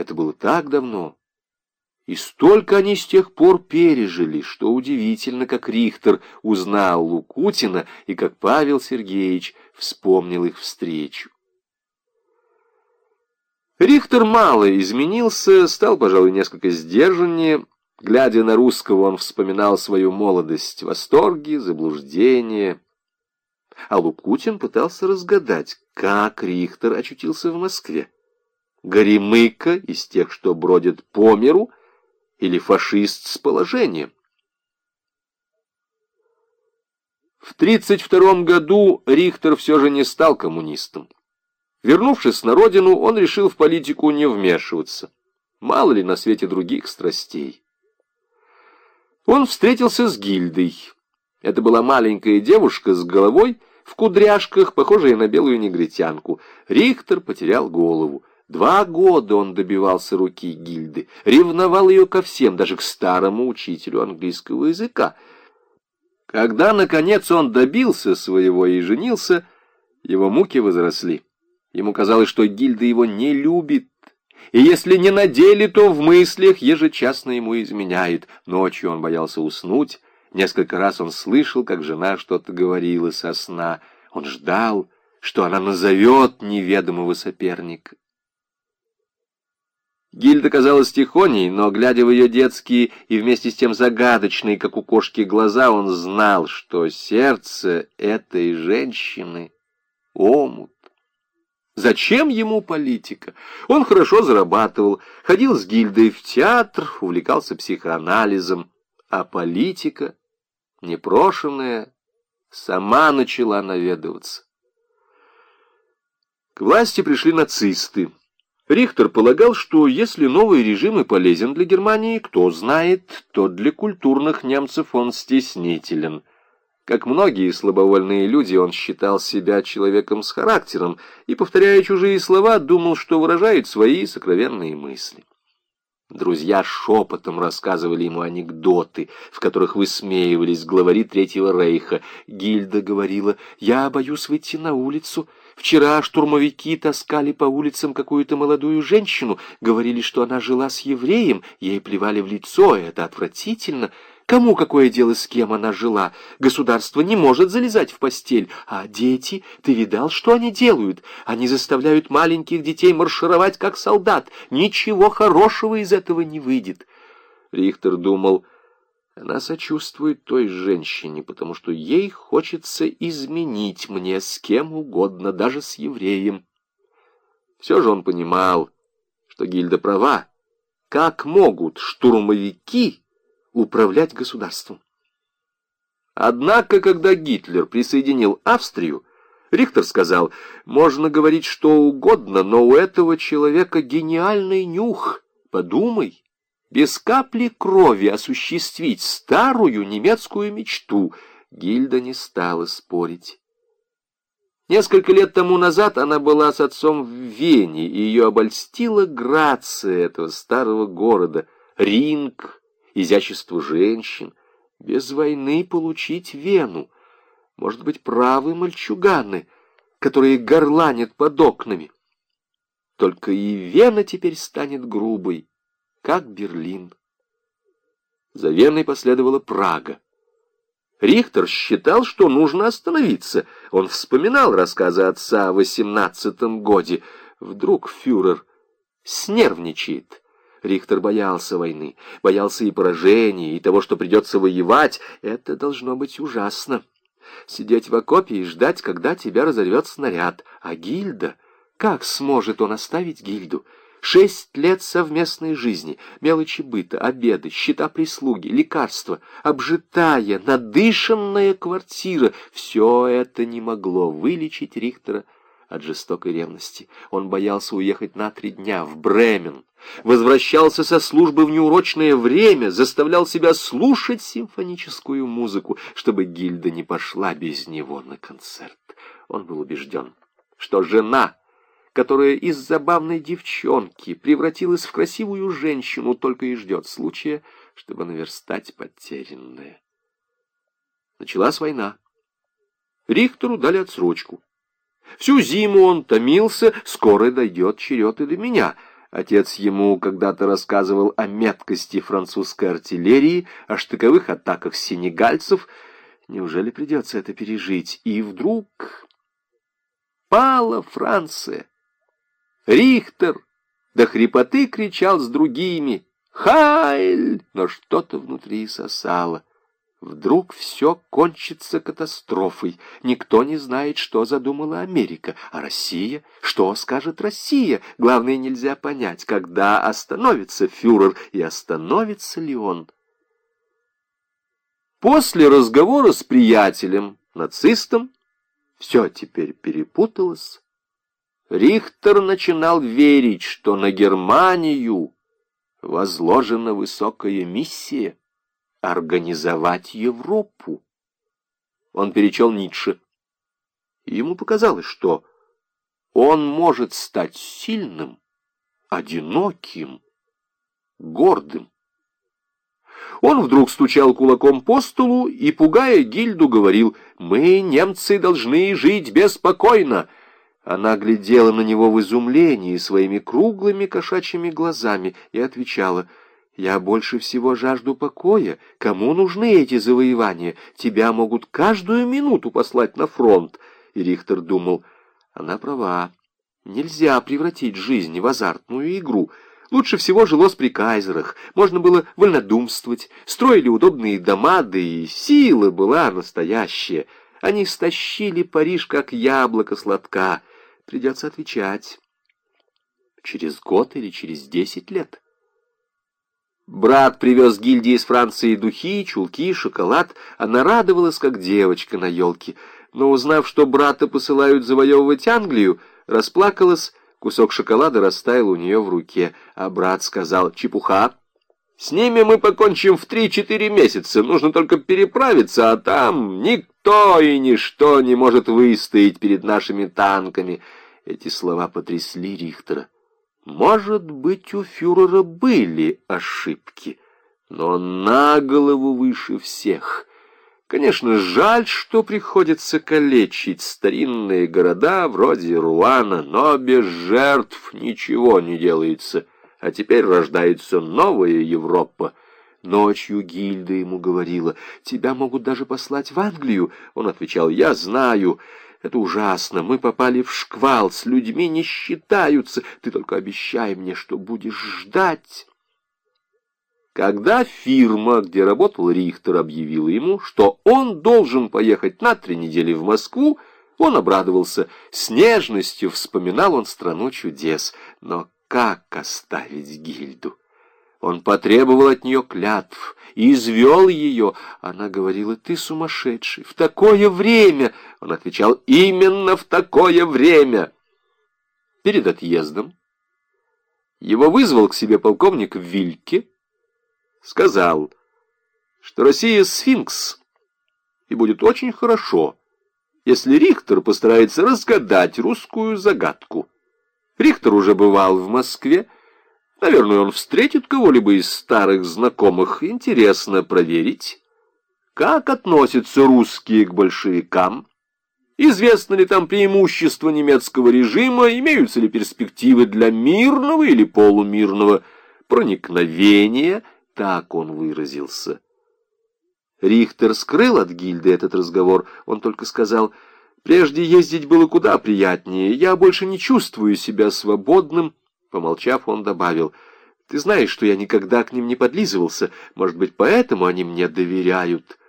Это было так давно. И столько они с тех пор пережили, что удивительно, как Рихтер узнал Лукутина и как Павел Сергеевич вспомнил их встречу. Рихтер мало изменился, стал, пожалуй, несколько сдержаннее. Глядя на русского, он вспоминал свою молодость, восторги, заблуждения. А Лукутин пытался разгадать, как Рихтер очутился в Москве. Горемыка из тех, что бродят по миру, или фашист с положением. В 1932 году Рихтер все же не стал коммунистом. Вернувшись на родину, он решил в политику не вмешиваться. Мало ли на свете других страстей. Он встретился с Гильдой. Это была маленькая девушка с головой в кудряшках, похожая на белую негритянку. Рихтер потерял голову. Два года он добивался руки Гильды, ревновал ее ко всем, даже к старому учителю английского языка. Когда, наконец, он добился своего и женился, его муки возросли. Ему казалось, что Гильда его не любит, и если не на деле, то в мыслях ежечасно ему изменяет. Ночью он боялся уснуть, несколько раз он слышал, как жена что-то говорила со сна. Он ждал, что она назовет неведомого соперника. Гильда казалась тихоней, но, глядя в ее детские и вместе с тем загадочные, как у кошки, глаза, он знал, что сердце этой женщины — омут. Зачем ему политика? Он хорошо зарабатывал, ходил с гильдой в театр, увлекался психоанализом, а политика, непрошенная, сама начала наведываться. К власти пришли нацисты. Рихтер полагал, что если новый режим и полезен для Германии, кто знает, то для культурных немцев он стеснителен. Как многие слабовольные люди, он считал себя человеком с характером и, повторяя чужие слова, думал, что выражает свои сокровенные мысли. Друзья шепотом рассказывали ему анекдоты, в которых высмеивались главари Третьего Рейха. Гильда говорила, «Я боюсь выйти на улицу». Вчера штурмовики таскали по улицам какую-то молодую женщину, говорили, что она жила с евреем, ей плевали в лицо, это отвратительно. Кому какое дело, с кем она жила? Государство не может залезать в постель. А дети, ты видал, что они делают? Они заставляют маленьких детей маршировать, как солдат. Ничего хорошего из этого не выйдет. Рихтер думал, она сочувствует той женщине, потому что ей хочется изменить мне с кем угодно, даже с евреем. Все же он понимал, что Гильда права. Как могут штурмовики управлять государством. Однако, когда Гитлер присоединил Австрию, Рихтер сказал, можно говорить что угодно, но у этого человека гениальный нюх. Подумай, без капли крови осуществить старую немецкую мечту. Гильда не стала спорить. Несколько лет тому назад она была с отцом в Вене, и ее обольстила грация этого старого города, ринг, изяществу женщин, без войны получить Вену. Может быть, правы мальчуганы, которые горланят под окнами. Только и Вена теперь станет грубой, как Берлин. За Веной последовала Прага. Рихтер считал, что нужно остановиться. Он вспоминал рассказы отца о восемнадцатом годе. Вдруг фюрер снервничает. Рихтер боялся войны, боялся и поражения, и того, что придется воевать. Это должно быть ужасно. Сидеть в окопе и ждать, когда тебя разорвет снаряд. А гильда? Как сможет он оставить гильду? Шесть лет совместной жизни, мелочи быта, обеды, счета прислуги, лекарства, обжитая, надышанная квартира — все это не могло вылечить Рихтера от жестокой ревности. Он боялся уехать на три дня в Бремен, возвращался со службы в неурочное время, заставлял себя слушать симфоническую музыку, чтобы Гильда не пошла без него на концерт. Он был убежден, что жена, которая из забавной девчонки превратилась в красивую женщину, только и ждет случая, чтобы наверстать потерянное. Началась война. Рихтеру дали отсрочку. Всю зиму он томился, скоро дойдет черед и до меня. Отец ему когда-то рассказывал о меткости французской артиллерии, о штыковых атаках сенегальцев. Неужели придется это пережить? И вдруг пала Франция. Рихтер до хрипоты кричал с другими «Хайль!», но что-то внутри сосало. Вдруг все кончится катастрофой. Никто не знает, что задумала Америка. А Россия? Что скажет Россия? Главное, нельзя понять, когда остановится фюрер и остановится ли он. После разговора с приятелем, нацистом, все теперь перепуталось. Рихтер начинал верить, что на Германию возложена высокая миссия организовать Европу. Он перечел Ницше. Ему показалось, что он может стать сильным, одиноким, гордым. Он вдруг стучал кулаком по столу и, пугая Гильду, говорил, «Мы, немцы, должны жить беспокойно». Она глядела на него в изумлении своими круглыми кошачьими глазами и отвечала, «Я больше всего жажду покоя. Кому нужны эти завоевания? Тебя могут каждую минуту послать на фронт». И Рихтер думал, она права. Нельзя превратить жизнь в азартную игру. Лучше всего жилось при кайзерах. Можно было вольнодумствовать, строили удобные дома, да и сила была настоящая. Они стащили Париж, как яблоко сладка. Придется отвечать. Через год или через десять лет. Брат привез гильдии из Франции духи, чулки, шоколад. Она радовалась, как девочка на елке. Но, узнав, что брата посылают завоевывать Англию, расплакалась, кусок шоколада растаял у нее в руке. А брат сказал, чепуха, с ними мы покончим в три-четыре месяца. Нужно только переправиться, а там никто и ничто не может выстоять перед нашими танками. Эти слова потрясли Рихтера. Может быть, у фюрера были ошибки, но на голову выше всех. Конечно, жаль, что приходится калечить старинные города вроде Руана, но без жертв ничего не делается. А теперь рождается новая Европа. Ночью Гильда ему говорила, «Тебя могут даже послать в Англию». Он отвечал, «Я знаю». Это ужасно. Мы попали в шквал, с людьми не считаются. Ты только обещай мне, что будешь ждать. Когда фирма, где работал Рихтер, объявила ему, что он должен поехать на три недели в Москву, он обрадовался. С нежностью вспоминал он страну чудес. Но как оставить Гильду? Он потребовал от нее клятв и извел ее. Она говорила, ты сумасшедший, в такое время. Он отвечал, именно в такое время. Перед отъездом его вызвал к себе полковник Вильке, сказал, что Россия сфинкс, и будет очень хорошо, если Рихтер постарается разгадать русскую загадку. Рихтер уже бывал в Москве, Наверное, он встретит кого-либо из старых знакомых. Интересно проверить, как относятся русские к большевикам. Известно ли там преимущество немецкого режима, имеются ли перспективы для мирного или полумирного проникновения, так он выразился. Рихтер скрыл от Гильды этот разговор, он только сказал, «Прежде ездить было куда приятнее, я больше не чувствую себя свободным, Помолчав, он добавил, «Ты знаешь, что я никогда к ним не подлизывался. Может быть, поэтому они мне доверяют».